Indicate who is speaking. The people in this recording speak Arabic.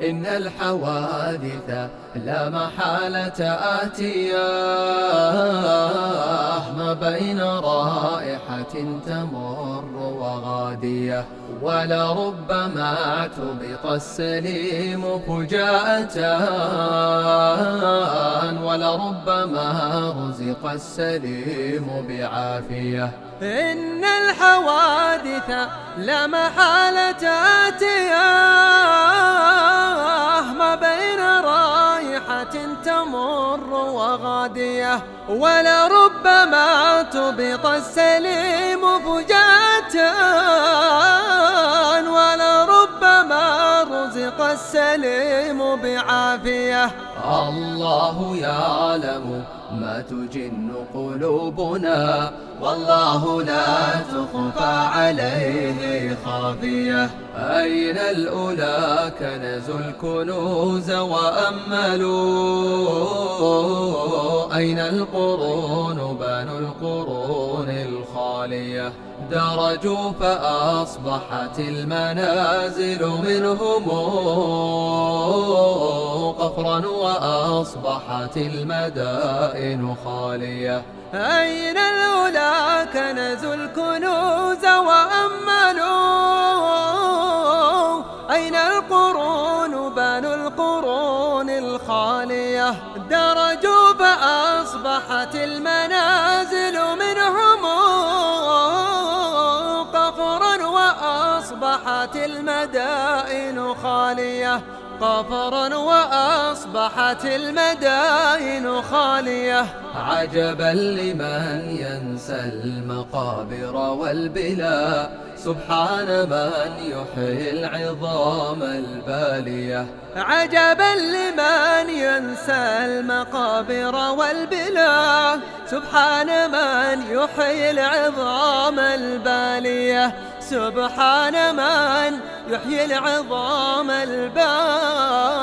Speaker 1: إن الحوادث لا محالة آتية ما بين رائحة تمر وغادية ولربما اعتبط السليم فجاءة. ولربما رزق السليم بعافية.
Speaker 2: إن الحوادث لا محالة آتية تمر وغادية ولربما تبط السليم فجاة. السليم بعافية.
Speaker 1: الله يعلم ما تجن قلوبنا والله لا تخفى عليه خافية. أين الأولى كنزوا الكنوز وأملوا؟ أين القرون بنوا القرون الخالية؟ درجوا فأصبحت المنازل منهم قفرا وأصبحت المدائن خالية.
Speaker 2: أين الأولى؟ كنزوا الكنوز وأملوا أين القرون؟ بنوا القرون الخالية. درجوا فأصبحت المنازل منهم وأصبحت المدائن خالية. قفرا وأصبحت المدائن خالية.
Speaker 1: عجبا لمن ينسى المقابر والبلا. سبحان من يحيي العظام البالية.
Speaker 2: عجبا لمن ينسى المقابر والبلا. سبحان من يحيي العظام البالية. سبحان من يحيي العظام البالية